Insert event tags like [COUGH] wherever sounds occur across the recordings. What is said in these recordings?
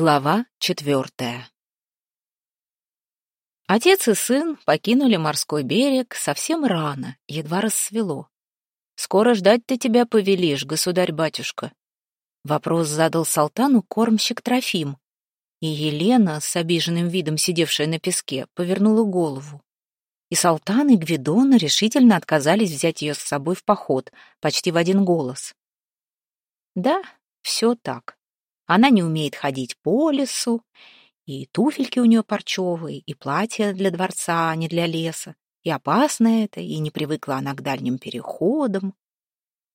Глава четвертая Отец и сын покинули морской берег совсем рано, едва рассвело. «Скоро ждать-то тебя повелишь, государь-батюшка?» Вопрос задал Салтану кормщик Трофим, и Елена, с обиженным видом сидевшая на песке, повернула голову. И Салтан, и Гвидон решительно отказались взять ее с собой в поход, почти в один голос. Да, все так. Она не умеет ходить по лесу, и туфельки у нее парчевые, и платье для дворца, а не для леса. И опасно это, и не привыкла она к дальним переходам.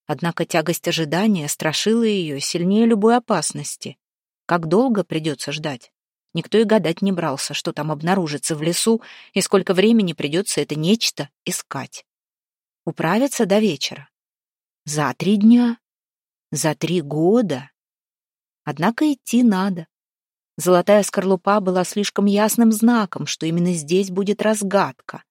Однако тягость ожидания страшила ее сильнее любой опасности. Как долго придется ждать? Никто и гадать не брался, что там обнаружится в лесу, и сколько времени придется это нечто искать. Управиться до вечера. За три дня? За три года? Однако идти надо. Золотая скорлупа была слишком ясным знаком, что именно здесь будет разгадка.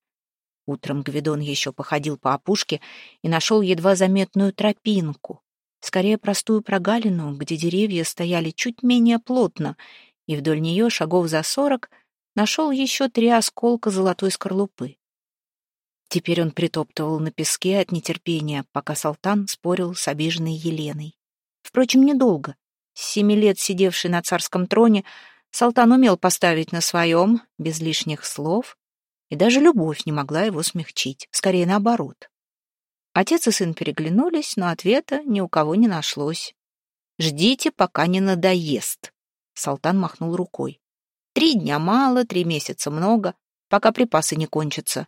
Утром Гвидон еще походил по опушке и нашел едва заметную тропинку, скорее простую прогалину, где деревья стояли чуть менее плотно, и вдоль нее, шагов за сорок, нашел еще три осколка золотой скорлупы. Теперь он притоптывал на песке от нетерпения, пока Салтан спорил с обиженной Еленой. Впрочем, недолго. С семи лет сидевший на царском троне, Салтан умел поставить на своем, без лишних слов, и даже любовь не могла его смягчить, скорее наоборот. Отец и сын переглянулись, но ответа ни у кого не нашлось. «Ждите, пока не надоест», — Салтан махнул рукой. «Три дня мало, три месяца много, пока припасы не кончатся.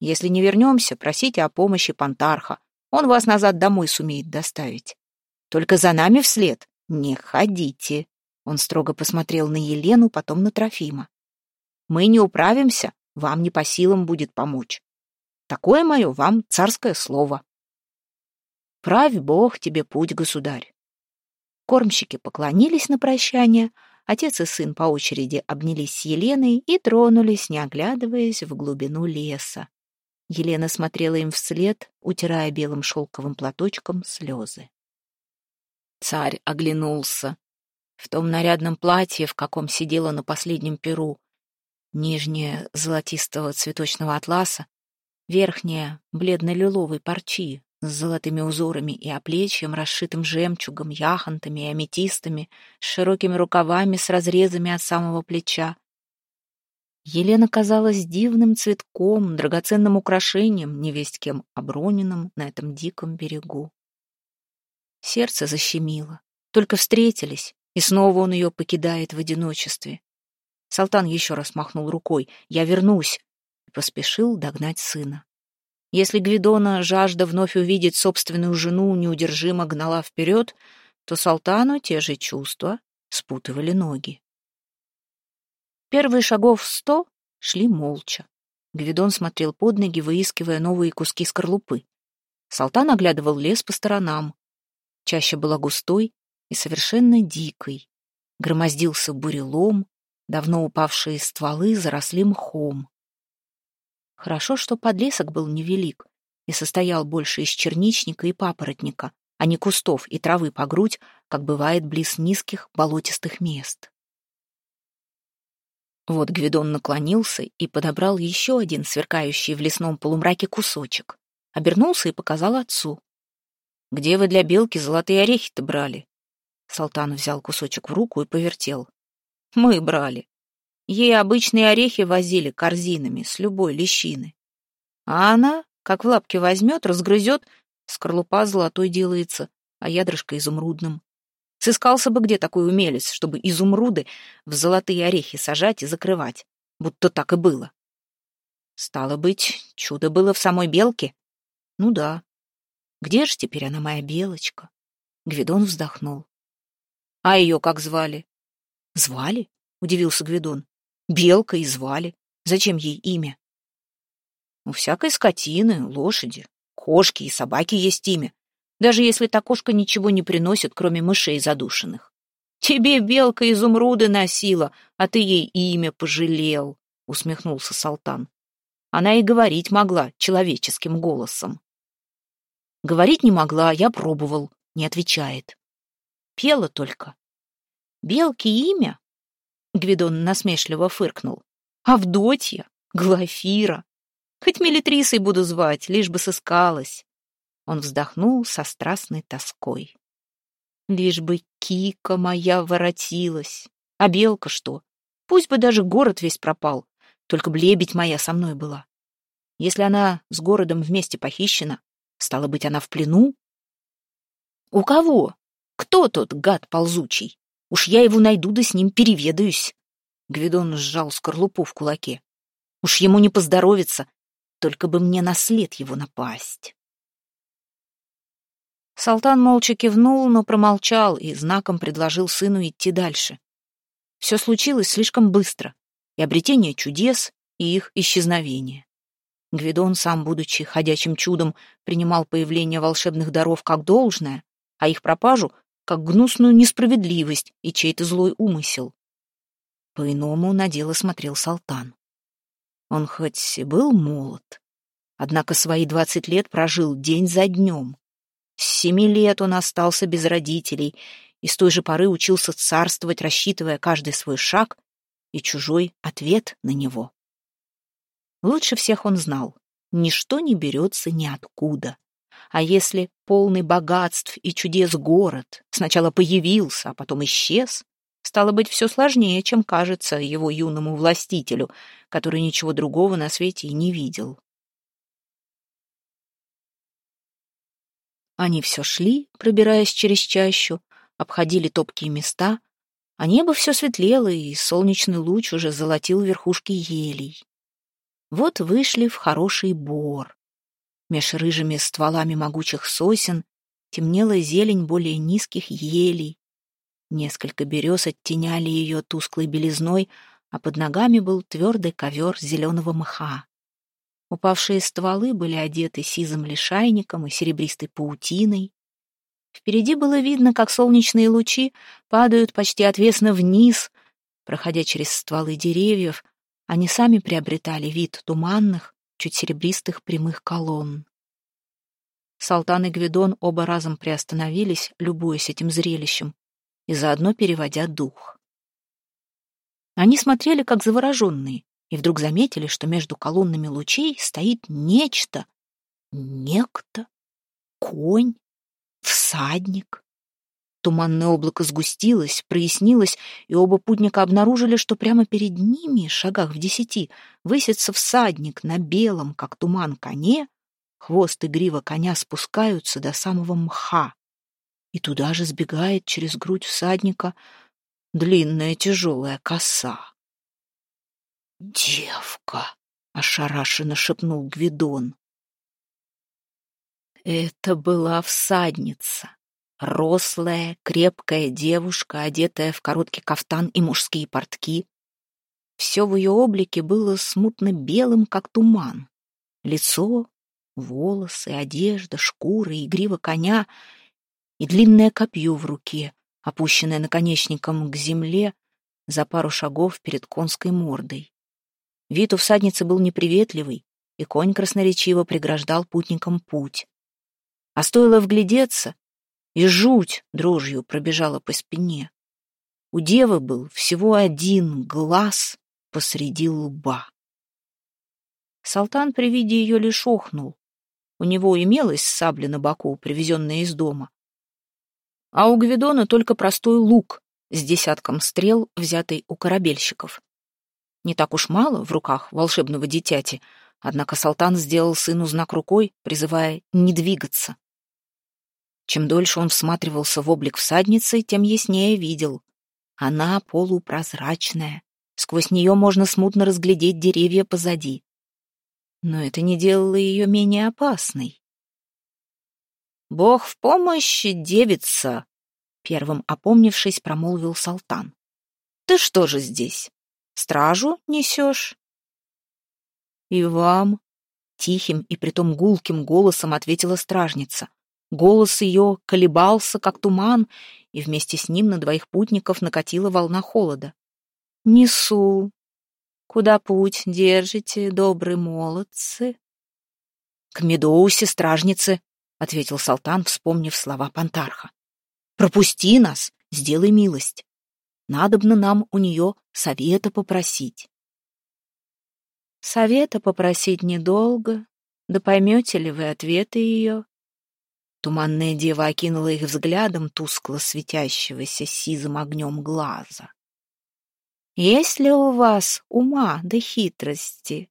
Если не вернемся, просите о помощи Пантарха, он вас назад домой сумеет доставить. Только за нами вслед «Не ходите!» Он строго посмотрел на Елену, потом на Трофима. «Мы не управимся, вам не по силам будет помочь. Такое мое вам царское слово». «Правь Бог тебе путь, государь!» Кормщики поклонились на прощание, отец и сын по очереди обнялись с Еленой и тронулись, не оглядываясь в глубину леса. Елена смотрела им вслед, утирая белым шелковым платочком слезы. Царь оглянулся. В том нарядном платье, в каком сидела на последнем перу, нижнее золотистого цветочного атласа, верхнее бледно-лиловой парчи с золотыми узорами и оплечьем, расшитым жемчугом, яхонтами и аметистами, с широкими рукавами с разрезами от самого плеча. Елена казалась дивным цветком, драгоценным украшением, невесть кем оброненным на этом диком берегу. Сердце защемило. Только встретились, и снова он ее покидает в одиночестве. Салтан еще раз махнул рукой. «Я вернусь!» и поспешил догнать сына. Если Гвидона жажда вновь увидеть собственную жену неудержимо гнала вперед, то Салтану те же чувства спутывали ноги. Первые шагов сто шли молча. Гвидон смотрел под ноги, выискивая новые куски скорлупы. Салтан оглядывал лес по сторонам. Чаще была густой и совершенно дикой. Громоздился бурелом, давно упавшие стволы заросли мхом. Хорошо, что подлесок был невелик и состоял больше из черничника и папоротника, а не кустов и травы по грудь, как бывает близ низких болотистых мест. Вот Гвидон наклонился и подобрал еще один сверкающий в лесном полумраке кусочек. Обернулся и показал отцу. Где вы для белки золотые орехи-то брали? Салтан взял кусочек в руку и повертел. Мы брали. Ей обычные орехи возили корзинами с любой лещины. А она, как в лапке возьмет, разгрызет, скорлупа золотой делается, а ядрышко изумрудным. Сыскался бы где такой умелец, чтобы изумруды в золотые орехи сажать и закрывать, будто так и было. Стало быть, чудо было в самой белке? Ну да, где же теперь она, моя белочка? Гвидон вздохнул. А ее как звали? Звали? Удивился Гвидон. Белка и звали. Зачем ей имя? У всякой скотины, лошади, кошки и собаки есть имя, даже если та кошка ничего не приносит, кроме мышей задушенных. Тебе белка изумруды носила, а ты ей имя пожалел, усмехнулся Салтан. Она и говорить могла человеческим голосом. Говорить не могла, я пробовал, не отвечает. Пела только. Белке имя Гвидон насмешливо фыркнул. Авдотья, Глафира. Хоть Мелитрисой буду звать, лишь бы сыскалась. Он вздохнул со страстной тоской. Лишь бы Кика моя воротилась. А белка что? Пусть бы даже город весь пропал, только б лебедь моя со мной была. Если она с городом вместе похищена, стало быть, она в плену? У кого? Кто тот гад ползучий? Уж я его найду да с ним переведаюсь. Гвидон сжал скорлупу в кулаке. Уж ему не поздоровится, только бы мне на след его напасть. Салтан молча кивнул, но промолчал и знаком предложил сыну идти дальше. Все случилось слишком быстро, и обретение чудес, и их исчезновение. Гвидон, сам будучи ходячим чудом, принимал появление волшебных даров как должное, а их пропажу — как гнусную несправедливость и чей-то злой умысел. По-иному на дело смотрел Салтан. Он хоть и был молод, однако свои двадцать лет прожил день за днем. С семи лет он остался без родителей и с той же поры учился царствовать, рассчитывая каждый свой шаг и чужой ответ на него. Лучше всех он знал, ничто не берется ниоткуда. А если полный богатств и чудес город сначала появился, а потом исчез, Стало быть, все сложнее, чем кажется его юному властителю, который ничего другого на свете и не видел. Они все шли, пробираясь через чащу, обходили топкие места, а небо все светлело, и солнечный луч уже золотил верхушки елей. Вот вышли в хороший бор. Меж рыжими стволами могучих сосен темнела зелень более низких елей, Несколько берез оттеняли ее тусклой белизной, а под ногами был твердый ковер зеленого мха. Упавшие стволы были одеты сизым лишайником и серебристой паутиной. Впереди было видно, как солнечные лучи падают почти отвесно вниз. Проходя через стволы деревьев, они сами приобретали вид туманных, чуть серебристых прямых колонн. Салтан и Гвидон оба разом приостановились, любуясь этим зрелищем и заодно переводя дух. Они смотрели как завороженные и вдруг заметили, что между колоннами лучей стоит нечто, некто, конь, всадник. Туманное облако сгустилось, прояснилось, и оба путника обнаружили, что прямо перед ними, шагах в десяти, высится всадник на белом, как туман, коне, хвост и грива коня спускаются до самого мха и туда же сбегает через грудь всадника длинная тяжелая коса. «Девка!» — ошарашенно шепнул Гвидон. Это была всадница, рослая, крепкая девушка, одетая в короткий кафтан и мужские портки. Все в ее облике было смутно белым, как туман. Лицо, волосы, одежда, шкура и грива коня — и длинное копье в руке, опущенное наконечником к земле за пару шагов перед конской мордой. Вид у всадницы был неприветливый, и конь красноречиво преграждал путникам путь. А стоило вглядеться, и жуть дрожью пробежала по спине. У девы был всего один глаз посреди лба. Салтан при виде ее лишь охнул. У него имелась сабля на боку, привезенная из дома, а у Гвидона только простой лук с десятком стрел, взятый у корабельщиков. Не так уж мало в руках волшебного дитяти, однако Салтан сделал сыну знак рукой, призывая не двигаться. Чем дольше он всматривался в облик всадницы, тем яснее видел. Она полупрозрачная, сквозь нее можно смутно разглядеть деревья позади. Но это не делало ее менее опасной. «Бог в помощь, девица!» Первым опомнившись, промолвил Салтан. «Ты что же здесь? Стражу несешь?» «И вам?» — тихим и притом гулким голосом ответила стражница. Голос ее колебался, как туман, и вместе с ним на двоих путников накатила волна холода. «Несу. Куда путь держите, добрые молодцы?» «К Медоусе, стражницы», ответил Салтан, вспомнив слова Пантарха. Пропусти нас, сделай милость. Надобно нам у нее совета попросить. Совета попросить недолго, да поймете ли вы ответы ее? Туманная дева окинула их взглядом тускло светящегося сизым огнем глаза. Есть ли у вас ума да хитрости?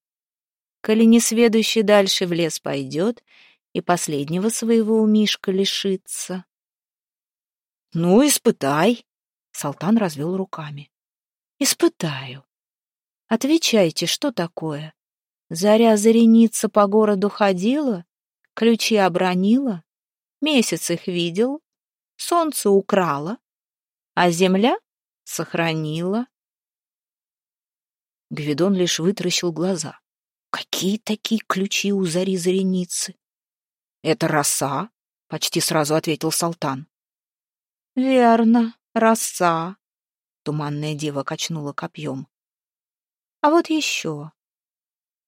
Коли несведущий дальше в лес пойдет и последнего своего умишка лишится. Ну, испытай. Салтан развел руками. Испытаю. Отвечайте, что такое? Заря зареница по городу ходила, ключи обронила, месяц их видел, солнце украла, а земля сохранила. Гвидон лишь вытаращил глаза. Какие такие ключи у зари зареницы? Это роса, почти сразу ответил Салтан. Верно, роса. Туманная дева качнула копьем. А вот еще.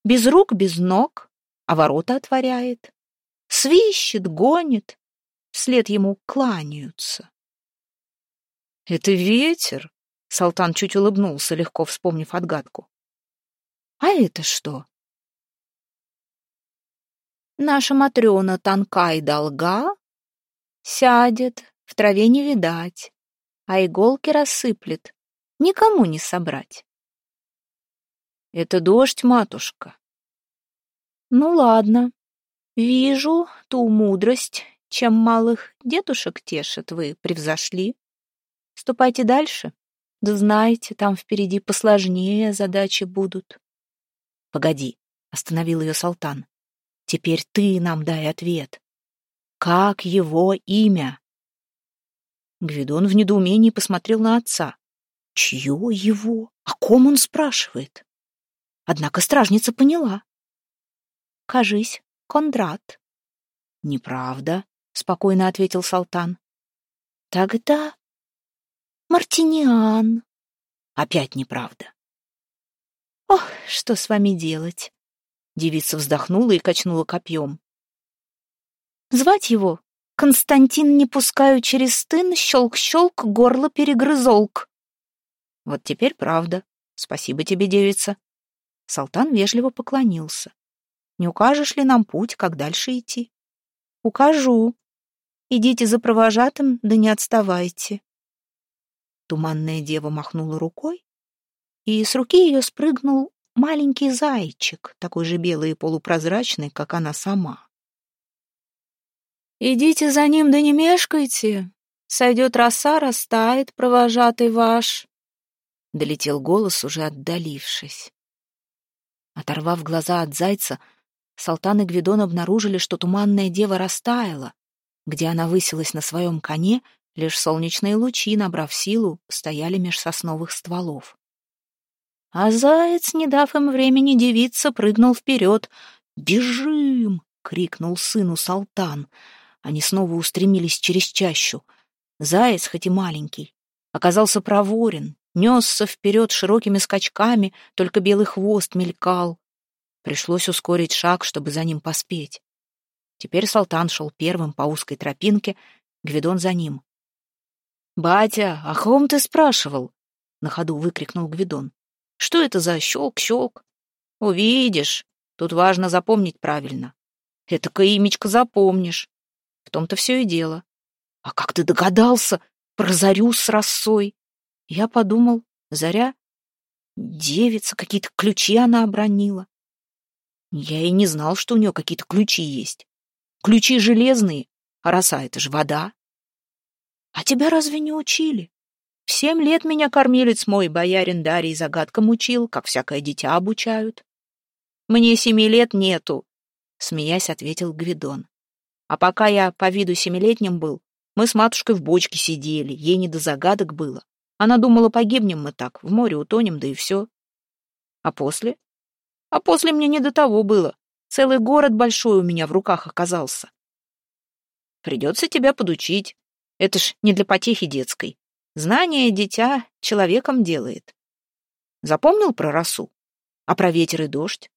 Без рук, без ног, а ворота отворяет. Свищет, гонит, вслед ему кланяются. «Это ветер?» — Салтан чуть улыбнулся, легко вспомнив отгадку. «А это что?» «Наша Матрена тонка и долга, сядет, в траве не видать, а иголки рассыплет, никому не собрать. Это дождь, матушка. Ну ладно. Вижу ту мудрость, чем малых дедушек тешит, вы превзошли. Ступайте дальше. Да знаете, там впереди посложнее задачи будут. Погоди, остановил ее Салтан. Теперь ты нам дай ответ. Как его имя? Гвидон в недоумении посмотрел на отца. Чье его? О ком он спрашивает? Однако стражница поняла. «Кажись, Кондрат». «Неправда», — спокойно ответил Салтан. «Тогда Мартиниан». «Опять неправда». «Ох, что с вами делать?» Девица вздохнула и качнула копьем. «Звать его Константин не пускаю через стын, щелк-щелк, горло перегрызолк». «Вот теперь правда. Спасибо тебе, девица. Салтан вежливо поклонился. «Не укажешь ли нам путь, как дальше идти?» «Укажу. Идите за провожатым, да не отставайте». Туманная дева махнула рукой, и с руки ее спрыгнул маленький зайчик, такой же белый и полупрозрачный, как она сама. «Идите за ним, да не мешкайте. Сойдет роса, растает, провожатый ваш», — долетел голос, уже отдалившись. Оторвав глаза от зайца, Салтан и Гвидон обнаружили, что туманная дева растаяла. Где она высилась на своем коне, лишь солнечные лучи, набрав силу, стояли меж сосновых стволов. А заяц, не дав им времени девиться, прыгнул вперед. «Бежим!» — крикнул сыну Салтан. Они снова устремились через чащу. Заяц, хоть и маленький, оказался проворен, несся вперед широкими скачками, только белый хвост мелькал. Пришлось ускорить шаг, чтобы за ним поспеть. Теперь Салтан шел первым по узкой тропинке, Гвидон за ним. «Батя, о ком ты спрашивал?» — на ходу выкрикнул Гвидон. «Что это за щелк-щелк?» «Увидишь. Тут важно запомнить правильно. Это-ка имечко запомнишь. В том-то все и дело. А как ты догадался про зарю с росой?» Я подумал, Заря — девица, какие-то ключи она обронила. Я и не знал, что у нее какие-то ключи есть. Ключи железные, а роса — это же вода. А тебя разве не учили? В семь лет меня кормилец мой, боярин Дарий, загадкам учил, как всякое дитя обучают. Мне семи лет нету, — смеясь ответил Гвидон. А пока я по виду семилетним был, мы с матушкой в бочке сидели, ей не до загадок было. Она думала, погибнем мы так, в море утонем, да и все. А после? А после мне не до того было. Целый город большой у меня в руках оказался. Придется тебя подучить. Это ж не для потехи детской. Знание дитя человеком делает. Запомнил про росу? А про ветер и дождь?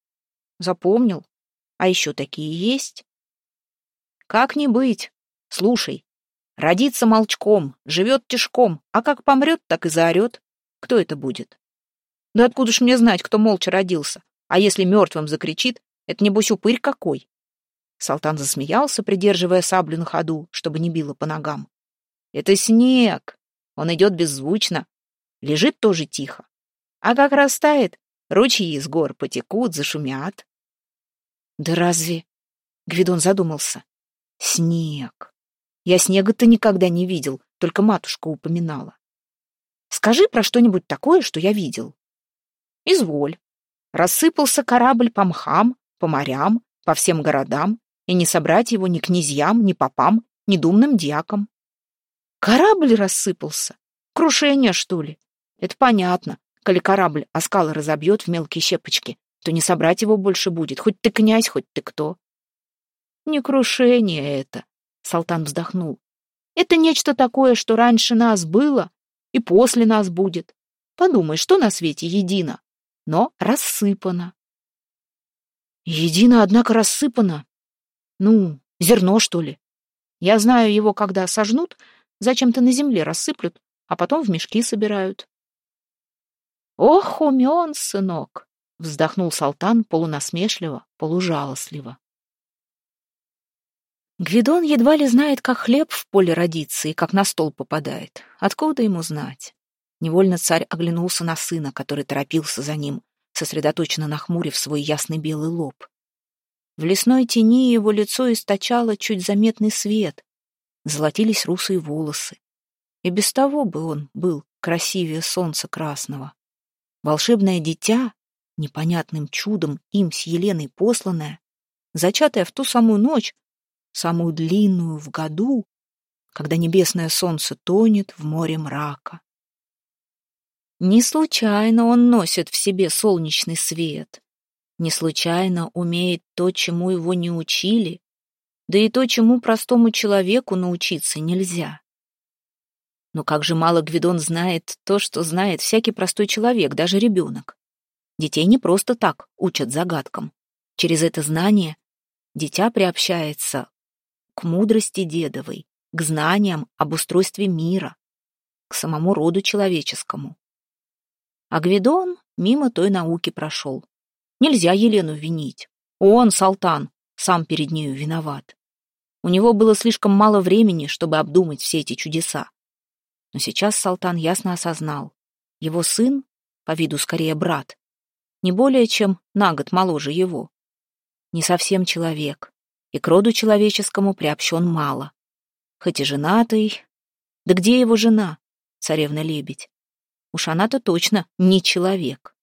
Запомнил. А еще такие есть. Как не быть? Слушай, Родится молчком, живет тишком, а как помрет, так и заорет. Кто это будет? Да откуда ж мне знать, кто молча родился? А если мертвым закричит, это небось упырь какой. Салтан засмеялся, придерживая саблю на ходу, чтобы не било по ногам. Это снег. Он идет беззвучно. Лежит тоже тихо. А как растает, ручьи из гор потекут, зашумят. Да разве... Гвидон задумался. Снег. Я снега-то никогда не видел, только матушка упоминала. Скажи про что-нибудь такое, что я видел. Изволь. Рассыпался корабль по мхам, по морям, по всем городам, и не собрать его ни князьям, ни попам, ни думным дьякам. Корабль рассыпался. Крушение, что ли? Это понятно. Коли корабль оскалы разобьет в мелкие щепочки, то не собрать его больше будет, хоть ты князь, хоть ты кто. Не крушение это, Салтан вздохнул. Это нечто такое, что раньше нас было и после нас будет. Подумай, что на свете едино, но рассыпано. Едино, однако, рассыпано. Ну, зерно, что ли? Я знаю его, когда сожнут, зачем-то на земле рассыплют, а потом в мешки собирают. Ох, умен, сынок! Вздохнул Салтан полунасмешливо, полужалостливо. Гвидон едва ли знает, как хлеб в поле родится и как на стол попадает. Откуда ему знать? Невольно царь оглянулся на сына, который торопился за ним, сосредоточенно нахмурив свой ясный белый лоб. В лесной тени его лицо источало чуть заметный свет, золотились русые волосы. И без того бы он был красивее солнца красного. Волшебное дитя, непонятным чудом им с Еленой посланное, зачатое в ту самую ночь, самую длинную в году, когда небесное солнце тонет в море мрака. Не случайно он носит в себе солнечный свет, не случайно умеет то, чему его не учили, да и то, чему простому человеку научиться нельзя. Но как же мало Гвидон знает то, что знает всякий простой человек, даже ребенок. Детей не просто так учат загадкам. Через это знание дитя приобщается к мудрости дедовой, к знаниям об устройстве мира, к самому роду человеческому. А Гвидон мимо той науки прошел. Нельзя Елену винить. Он, Салтан, сам перед нею виноват. У него было слишком мало времени, чтобы обдумать все эти чудеса. Но сейчас Салтан ясно осознал. Его сын, по виду скорее брат, не более чем на год моложе его. Не совсем человек, и к роду человеческому приобщен мало. Хоть и женатый... Да где его жена, царевна-лебедь? Уж она-то точно не человек.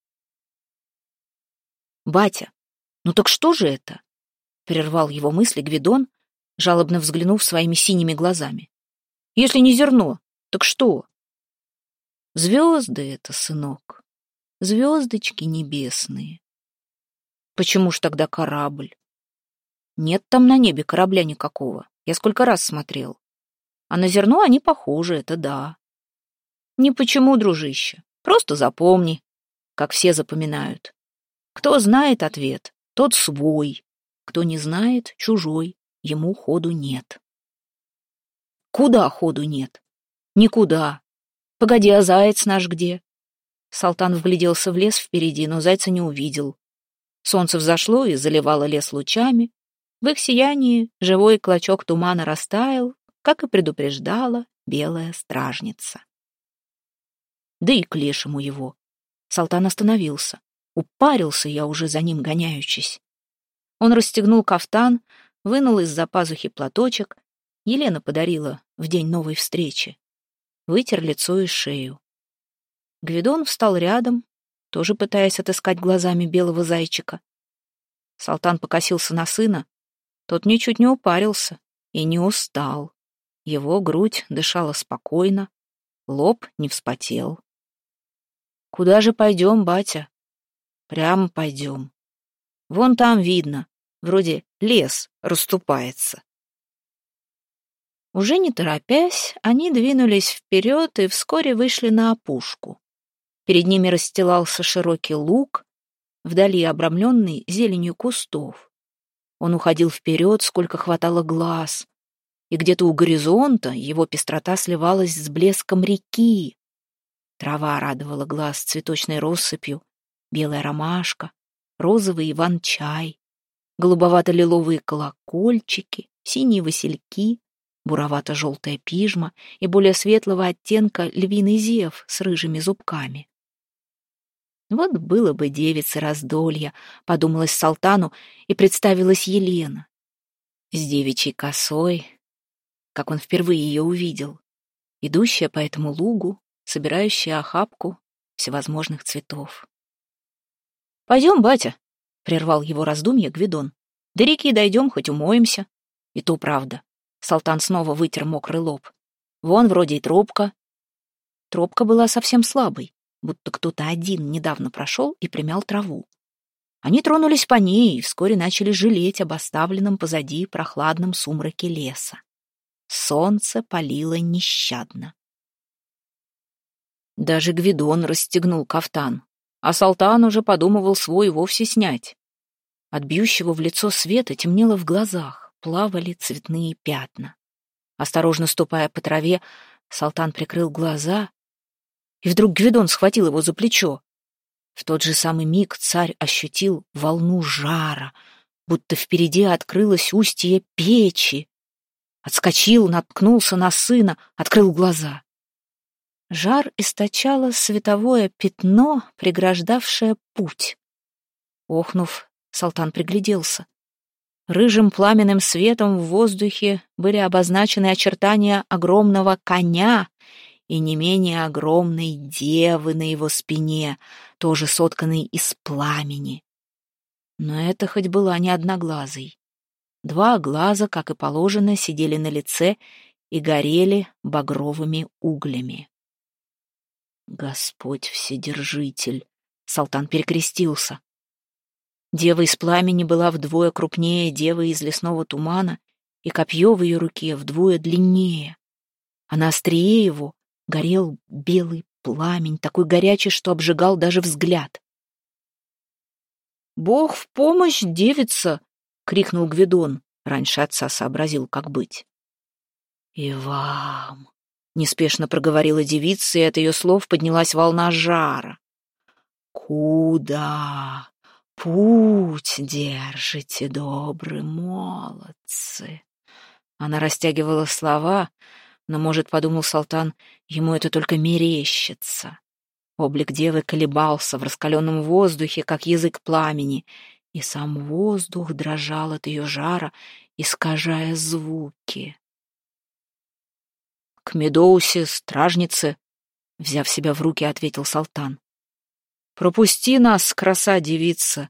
«Батя, ну так что же это?» — прервал его мысли Гвидон, жалобно взглянув своими синими глазами. «Если не зерно, так что?» «Звезды это, сынок, звездочки небесные». «Почему ж тогда корабль?» Нет там на небе корабля никакого. Я сколько раз смотрел. А на зерно они похожи, это да. Не почему, дружище. Просто запомни, как все запоминают. Кто знает ответ, тот свой. Кто не знает, чужой. Ему ходу нет. Куда ходу нет? Никуда. Погоди, а заяц наш где? Салтан вгляделся в лес впереди, но зайца не увидел. Солнце взошло и заливало лес лучами, в их сиянии живой клочок тумана растаял, как и предупреждала белая стражница. Да и к лешему его. Салтан остановился. Упарился я уже за ним гоняючись. Он расстегнул кафтан, вынул из-за пазухи платочек. Елена подарила в день новой встречи. Вытер лицо и шею. Гвидон встал рядом, тоже пытаясь отыскать глазами белого зайчика. Салтан покосился на сына, тот ничуть не упарился и не устал. Его грудь дышала спокойно, лоб не вспотел. «Куда же пойдем, батя?» «Прямо пойдем. Вон там видно, вроде лес расступается». Уже не торопясь, они двинулись вперед и вскоре вышли на опушку. Перед ними расстилался широкий луг, вдали обрамленный зеленью кустов. Он уходил вперед, сколько хватало глаз. И где-то у горизонта его пестрота сливалась с блеском реки. Трава радовала глаз цветочной россыпью, белая ромашка, розовый иван-чай, голубовато-лиловые колокольчики, синие васильки, буровато-желтая пижма и более светлого оттенка львиный зев с рыжими зубками. Вот было бы девица раздолья, подумалась Салтану и представилась Елена. С девичьей косой, как он впервые ее увидел, идущая по этому лугу, собирающая охапку всевозможных цветов. «Пойдем, батя», — прервал его раздумье Гвидон. «До реки дойдем, хоть умоемся». И то правда. Салтан снова вытер мокрый лоб. Вон вроде и тропка. Тропка была совсем слабой, будто кто-то один недавно прошел и примял траву. Они тронулись по ней и вскоре начали жалеть об оставленном позади прохладном сумраке леса. Солнце палило нещадно. Даже Гвидон расстегнул кафтан, а Салтан уже подумывал свой вовсе снять. От бьющего в лицо света темнело в глазах, плавали цветные пятна. Осторожно ступая по траве, Салтан прикрыл глаза, и вдруг Гвидон схватил его за плечо. В тот же самый миг царь ощутил волну жара, будто впереди открылось устье печи. Отскочил, наткнулся на сына, открыл глаза. Жар источало световое пятно, преграждавшее путь. Охнув, Салтан пригляделся. Рыжим пламенным светом в воздухе были обозначены очертания огромного коня и не менее огромной девы на его спине, тоже сотканной из пламени. Но это хоть была не одноглазой. Два глаза, как и положено, сидели на лице и горели багровыми углями. Господь Вседержитель! Салтан перекрестился. Дева из пламени была вдвое крупнее девы из лесного тумана, и копье в ее руке вдвое длиннее. А на острие его горел белый пламень, такой горячий, что обжигал даже взгляд. «Бог в помощь, девица!» — крикнул Гвидон. Раньше отца сообразил, как быть. «И вам!» — неспешно проговорила девица, и от ее слов поднялась волна жара. «Куда путь держите, добрые молодцы?» Она растягивала слова, но, может, подумал Салтан, ему это только мерещится. Облик девы колебался в раскаленном воздухе, как язык пламени, и сам воздух дрожал от ее жара, искажая звуки. «К Медоусе, стражнице», — взяв себя в руки, ответил Салтан. «Пропусти нас, краса девица.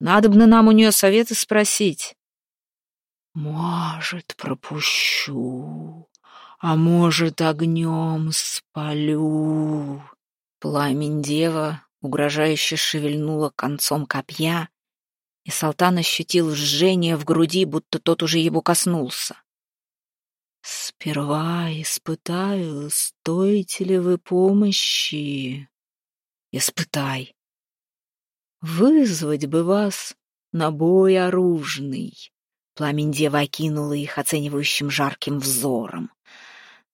Надобно нам у нее советы спросить». «Может, пропущу, а может, огнем спалю». Пламень дева угрожающе шевельнула концом копья, и Салтан ощутил жжение в груди, будто тот уже его коснулся. «Сперва испытаю, стоите ли вы помощи?» «Испытай. Вызвать бы вас на бой оружный». Пламень дева окинула их оценивающим жарким взором.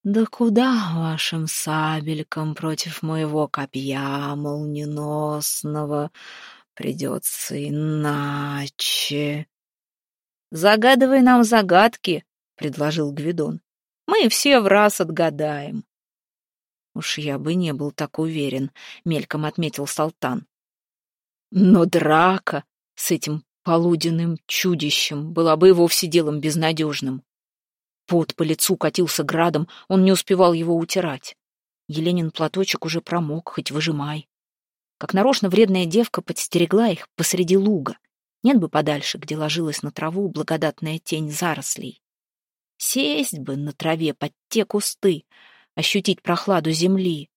«Да куда вашим сабелькам против моего копья молниеносного?» Придется иначе. «Загадывай нам загадки», — предложил Гвидон. «Мы все в раз отгадаем». «Уж я бы не был так уверен», — мельком отметил Салтан. «Но драка с этим полуденным чудищем была бы и вовсе делом безнадежным». Пот по лицу катился градом, он не успевал его утирать. Еленин платочек уже промок, хоть выжимай. Как нарочно вредная девка подстерегла их посреди луга. Нет бы подальше, где ложилась на траву благодатная тень зарослей. Сесть бы на траве под те кусты, ощутить прохладу земли.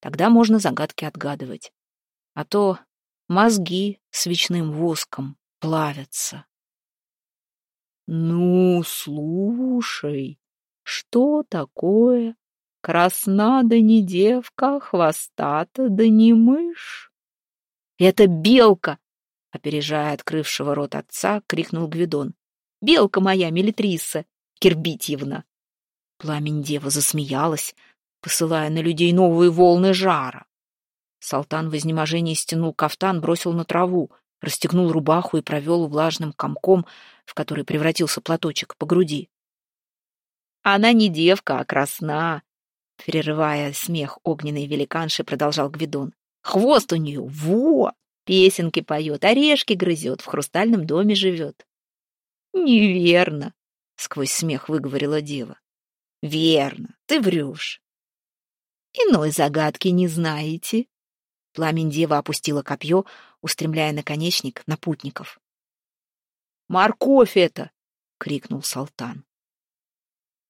Тогда можно загадки отгадывать. А то мозги свечным воском плавятся. «Ну, слушай, что такое Красна да не девка, хвостата да не мышь. «Это белка!» — опережая открывшего рот отца, крикнул Гвидон. «Белка моя, Мелитриса Кирбитьевна!» Пламень дева засмеялась, посылая на людей новые волны жара. Салтан в изнеможении стянул кафтан, бросил на траву, расстегнул рубаху и провел влажным комком, в который превратился платочек, по груди. «Она не девка, а красна!» Прерывая смех огненной великанши, продолжал Гвидон. «Хвост у нее! Во! Песенки поет, орешки грызет, в хрустальном доме живет». «Неверно!» — сквозь смех выговорила дева. «Верно, ты врешь». «Иной загадки не знаете?» Пламень дева опустила копье, устремляя наконечник на путников. «Морковь это!» — крикнул Салтан.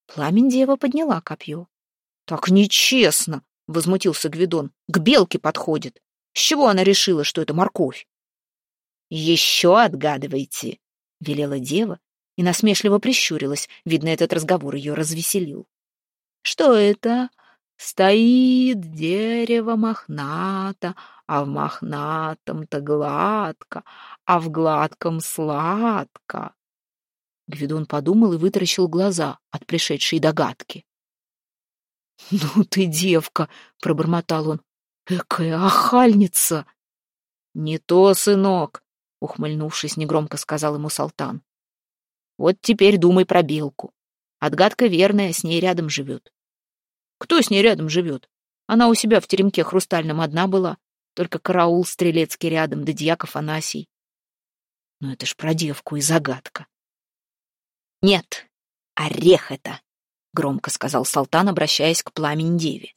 Пламень дева подняла копье. «Так нечестно!» — возмутился Гвидон. «К белке подходит. С чего она решила, что это морковь?» «Еще отгадывайте!» — велела дева и насмешливо прищурилась. Видно, этот разговор ее развеселил. «Что это?» Стоит дерево мохнато, а в мохнатом-то гладко, а в гладком сладко. Гвидон подумал и вытаращил глаза от пришедшей догадки. «Ну ты, девка!» — пробормотал он. «Экая охальница!» «Не то, сынок!» — ухмыльнувшись, негромко сказал ему Салтан. «Вот теперь думай про белку. Отгадка верная, с ней рядом живет. Кто с ней рядом живет? Она у себя в теремке хрустальном одна была, только караул стрелецкий рядом, да дьяк Афанасий. Ну это ж про девку и загадка. Нет, орех это, громко сказал Салтан, обращаясь к пламени деве.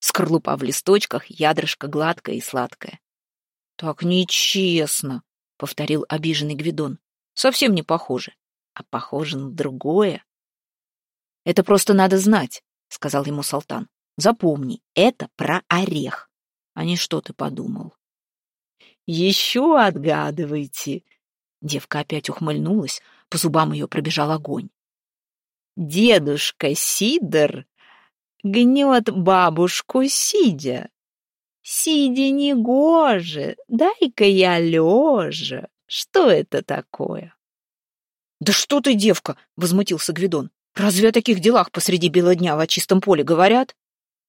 Скорлупа в листочках, ядрышко гладкое и сладкое. Так нечестно, повторил обиженный Гвидон. Совсем не похоже, а похоже на другое. Это просто надо знать. — сказал ему Салтан. «Запомни, это про орех, а не что ты подумал». «Еще отгадывайте!» Девка опять ухмыльнулась, по зубам ее пробежал огонь. «Дедушка Сидор гнет бабушку сидя. Сидя не гоже, дай-ка я лежа. Что это такое?» «Да что ты, девка!» — возмутился Гвидон. Разве о таких делах посреди бела дня в чистом поле говорят?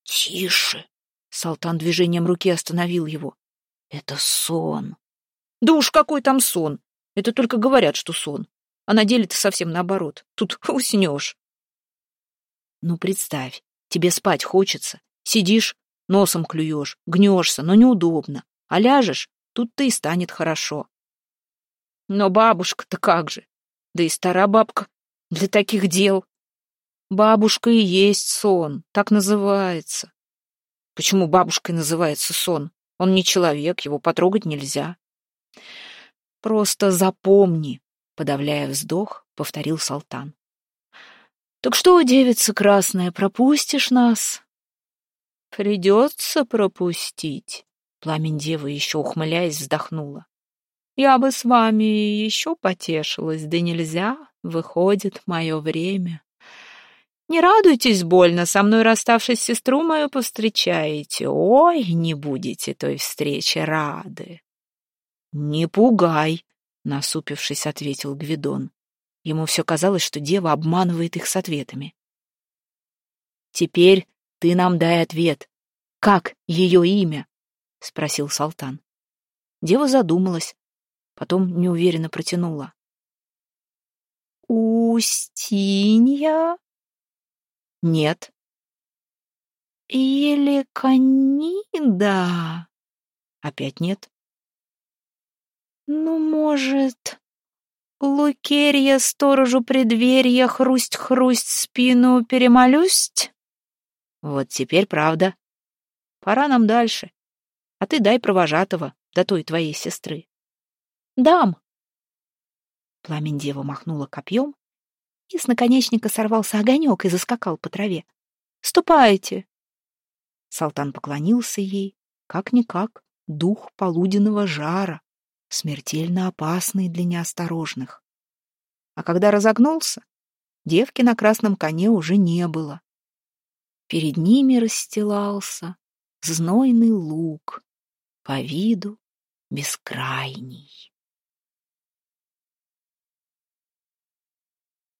Тише. Салтан движением руки остановил его. Это сон. Да уж какой там сон. Это только говорят, что сон. А на деле-то совсем наоборот. Тут [LAUGHS] уснешь. Ну, представь, тебе спать хочется. Сидишь, носом клюешь, гнешься, но неудобно. А ляжешь, тут ты и станет хорошо. Но бабушка-то как же? Да и стара бабка для таких дел. Бабушка и есть сон, так называется. Почему бабушкой называется сон? Он не человек, его потрогать нельзя. Просто запомни, подавляя вздох, повторил Салтан. Так что, девица красная, пропустишь нас? Придется пропустить. Пламень девы, еще ухмыляясь, вздохнула. Я бы с вами еще потешилась, да нельзя, выходит мое время. Не радуйтесь больно, со мной расставшись сестру мою повстречаете. Ой, не будете той встрече рады. Не пугай, насупившись, ответил Гвидон. Ему все казалось, что дева обманывает их с ответами. Теперь ты нам дай ответ. Как ее имя? спросил Салтан. Дева задумалась, потом неуверенно протянула. Устинья? Нет. Еликонида. Опять нет. Ну, может, Лукерья сторожу преддверья хрусть-хрусть спину перемолюсть? Вот теперь правда. Пора нам дальше. А ты дай провожатого до той твоей сестры. Дам. Пламень дева махнула копьем, и с наконечника сорвался огонек и заскакал по траве. «Ступайте!» Салтан поклонился ей, как-никак, дух полуденного жара, смертельно опасный для неосторожных. А когда разогнулся, девки на красном коне уже не было. Перед ними расстилался знойный луг, по виду бескрайний.